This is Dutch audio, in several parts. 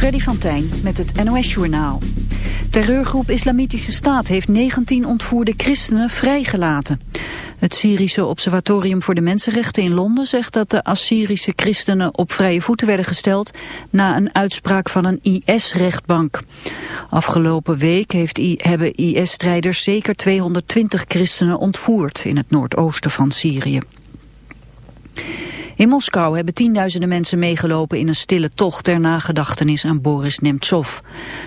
Freddy van Tijn met het NOS-journaal. Terreurgroep Islamitische Staat heeft 19 ontvoerde christenen vrijgelaten. Het Syrische Observatorium voor de Mensenrechten in Londen zegt dat de Assyrische christenen op vrije voeten werden gesteld na een uitspraak van een IS-rechtbank. Afgelopen week heeft, hebben IS-strijders zeker 220 christenen ontvoerd in het noordoosten van Syrië. In Moskou hebben tienduizenden mensen meegelopen in een stille tocht ter nagedachtenis aan Boris Nemtsov.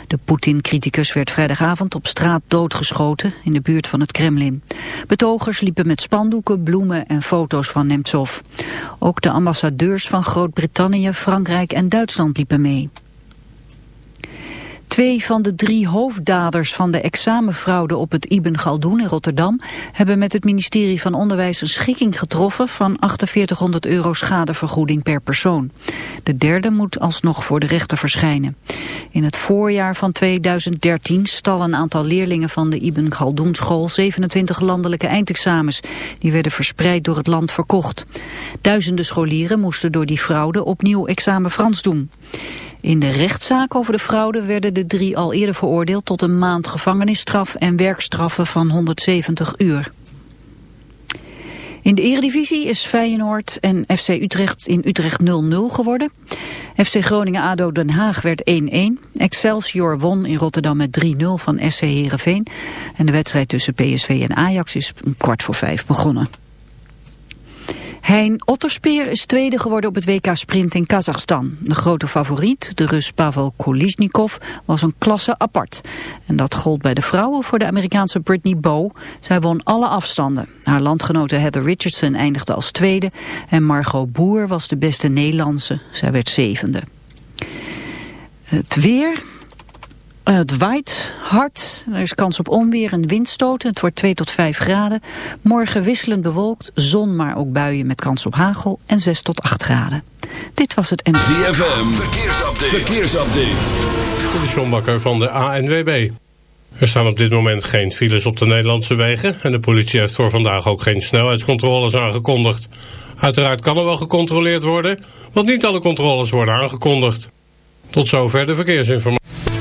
De Poetin-criticus werd vrijdagavond op straat doodgeschoten in de buurt van het Kremlin. Betogers liepen met spandoeken, bloemen en foto's van Nemtsov. Ook de ambassadeurs van Groot-Brittannië, Frankrijk en Duitsland liepen mee. Twee van de drie hoofddaders van de examenfraude op het Ibn Galdoen in Rotterdam hebben met het ministerie van Onderwijs een schikking getroffen van 4800 euro schadevergoeding per persoon. De derde moet alsnog voor de rechter verschijnen. In het voorjaar van 2013 stal een aantal leerlingen van de Ibn Galdoen school 27 landelijke eindexamens. Die werden verspreid door het land verkocht. Duizenden scholieren moesten door die fraude opnieuw examen Frans doen. In de rechtszaak over de fraude werden de drie al eerder veroordeeld tot een maand gevangenisstraf en werkstraffen van 170 uur. In de eredivisie is Feyenoord en FC Utrecht in Utrecht 0-0 geworden. FC Groningen-ADO Den Haag werd 1-1. Excelsior won in Rotterdam met 3-0 van SC Heerenveen. En de wedstrijd tussen PSV en Ajax is kwart voor vijf begonnen. Hein Otterspeer is tweede geworden op het WK Sprint in Kazachstan. De grote favoriet, de Rus Pavel Koliznikov, was een klasse apart. En dat gold bij de vrouwen voor de Amerikaanse Brittany Bow. Zij won alle afstanden. Haar landgenote Heather Richardson eindigde als tweede. En Margot Boer was de beste Nederlandse. Zij werd zevende. Het weer, het waait hard, er is kans op onweer en windstoten. Het wordt 2 tot 5 graden. Morgen wisselend bewolkt, zon maar ook buien met kans op hagel en 6 tot 8 graden. Dit was het en... ZFM, verkeersupdate. verkeersupdate. De Sjombakker van de ANWB. Er staan op dit moment geen files op de Nederlandse wegen... en de politie heeft voor vandaag ook geen snelheidscontroles aangekondigd. Uiteraard kan er wel gecontroleerd worden... want niet alle controles worden aangekondigd. Tot zover de verkeersinformatie.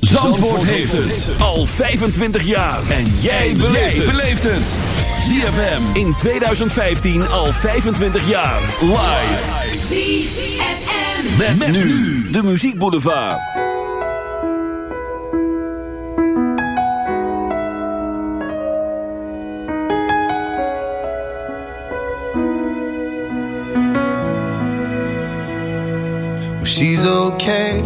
Zandvoort heeft het al 25 jaar. En jij beleeft het. ZFM in 2015 al 25 jaar. Live. Met, nu de Muziek Boulevard. When she's okay,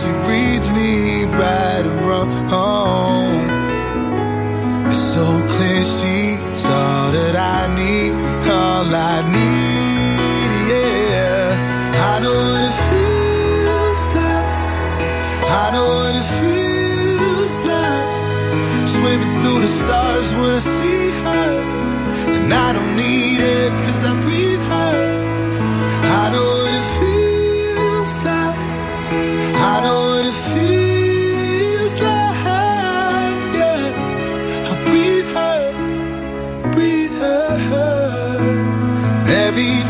she reads me right and wrong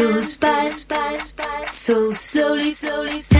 goes by, so slowly, slowly.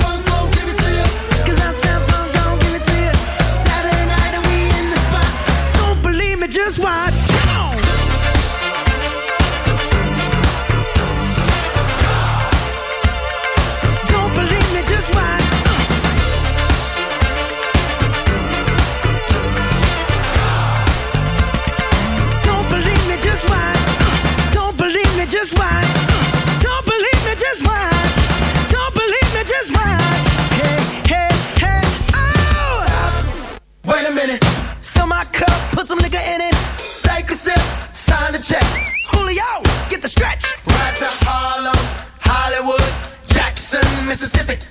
just watch. sip, sign the check. Julio, get the stretch. Right to Harlem, Hollywood, Jackson, Mississippi.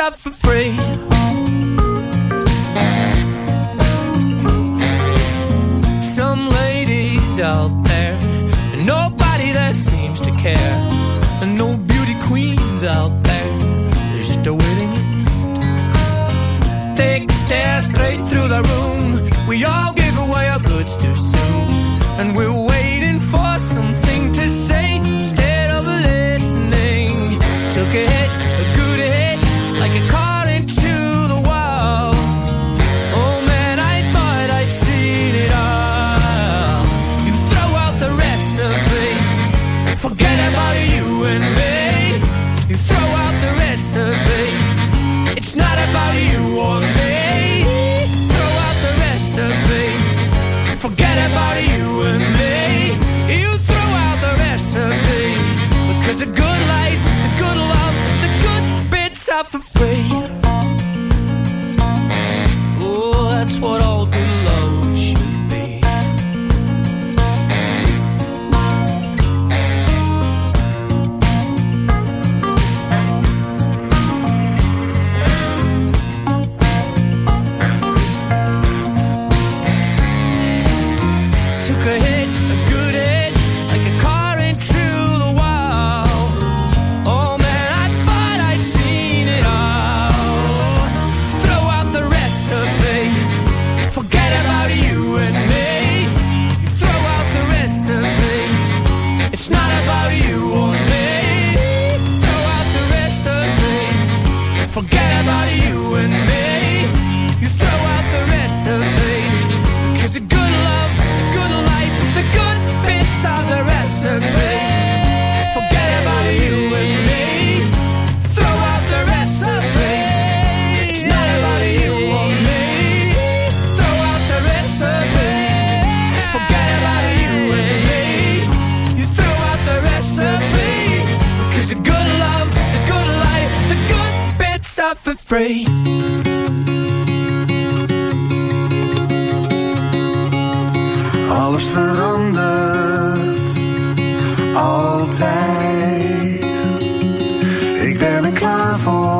up for free. It's not about you or me. Throw out the rest of me. Forget about you and me. afraid. Alles verandert Altijd. Ik ben er klaar voor.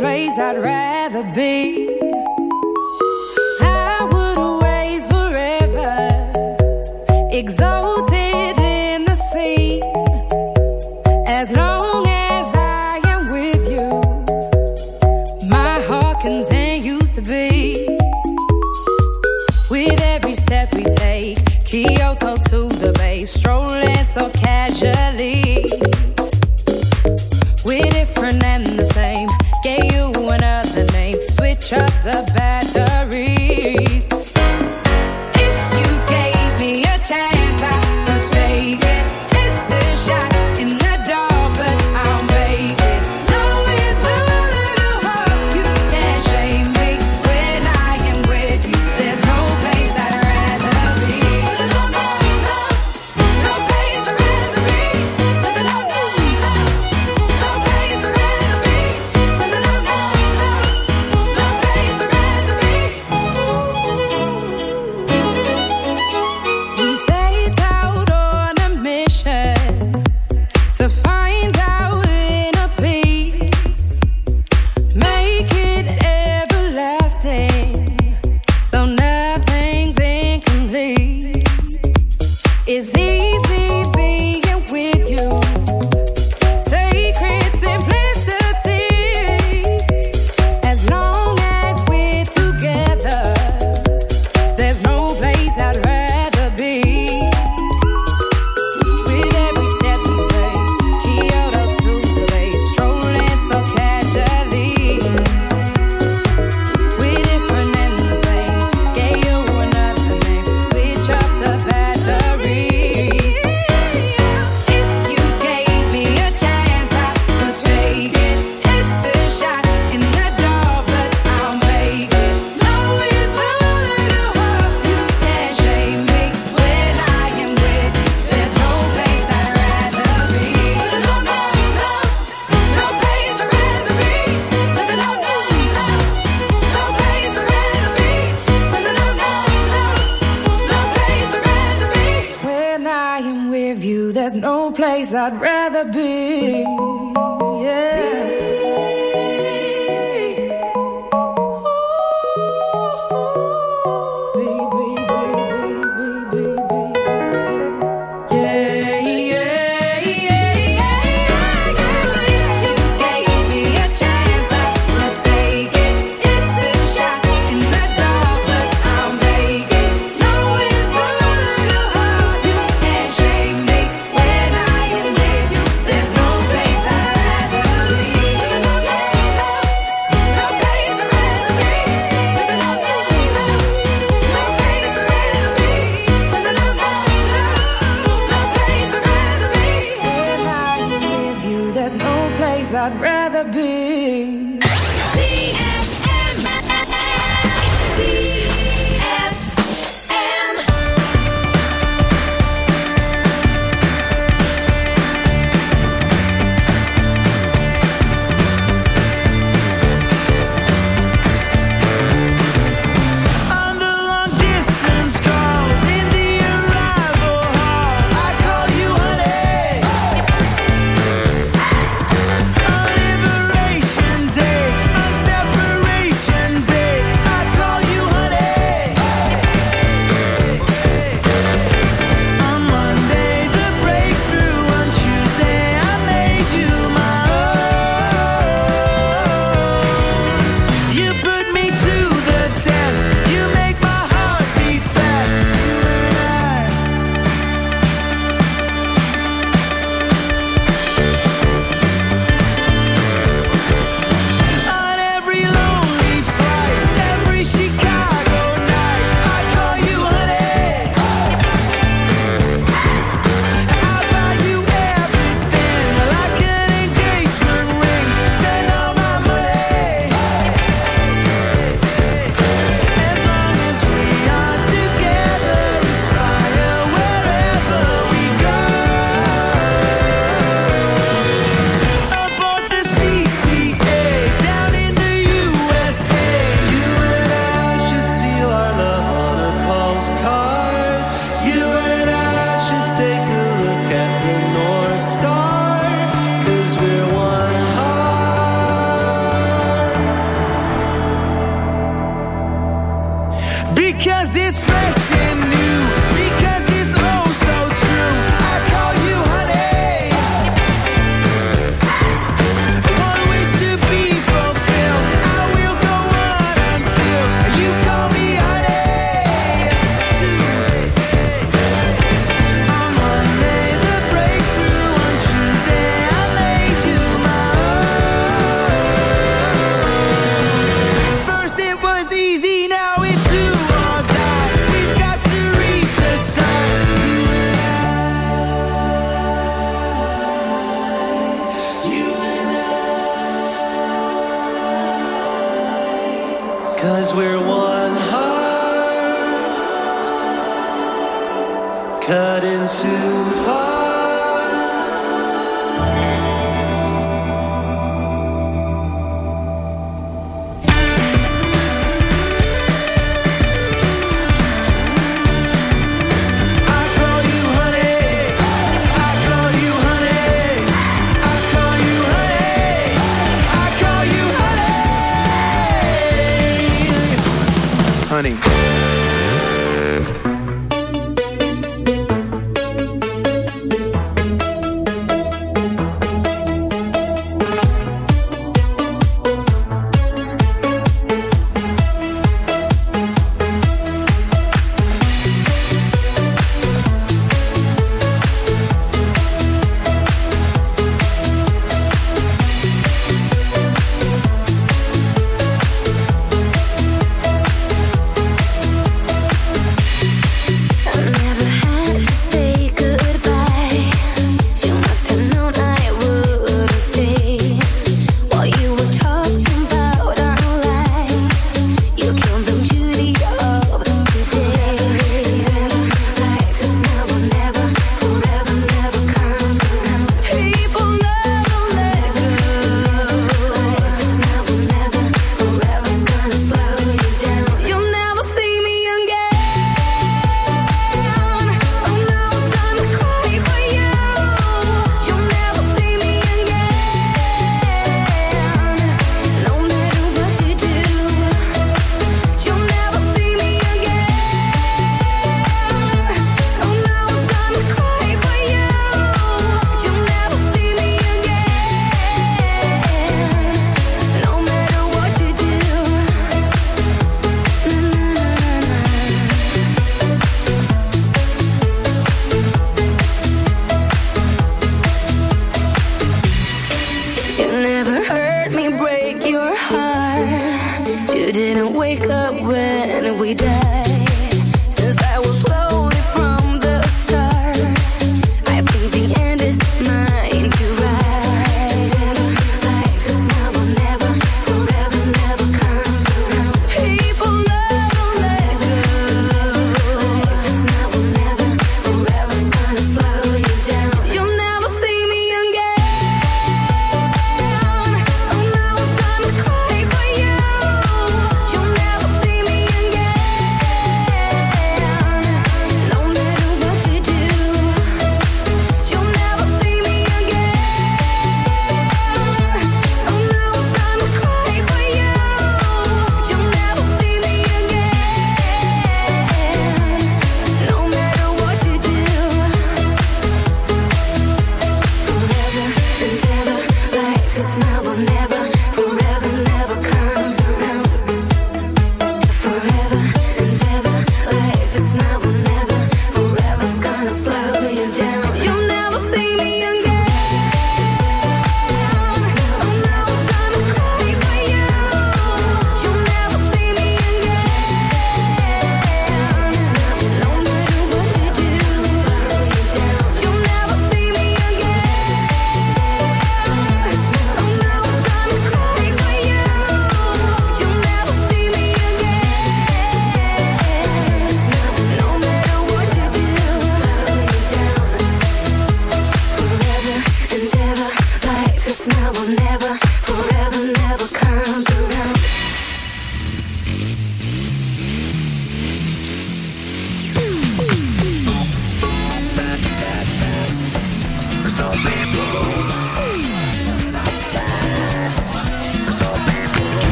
place I'd rather be. I would away forever, exhausted.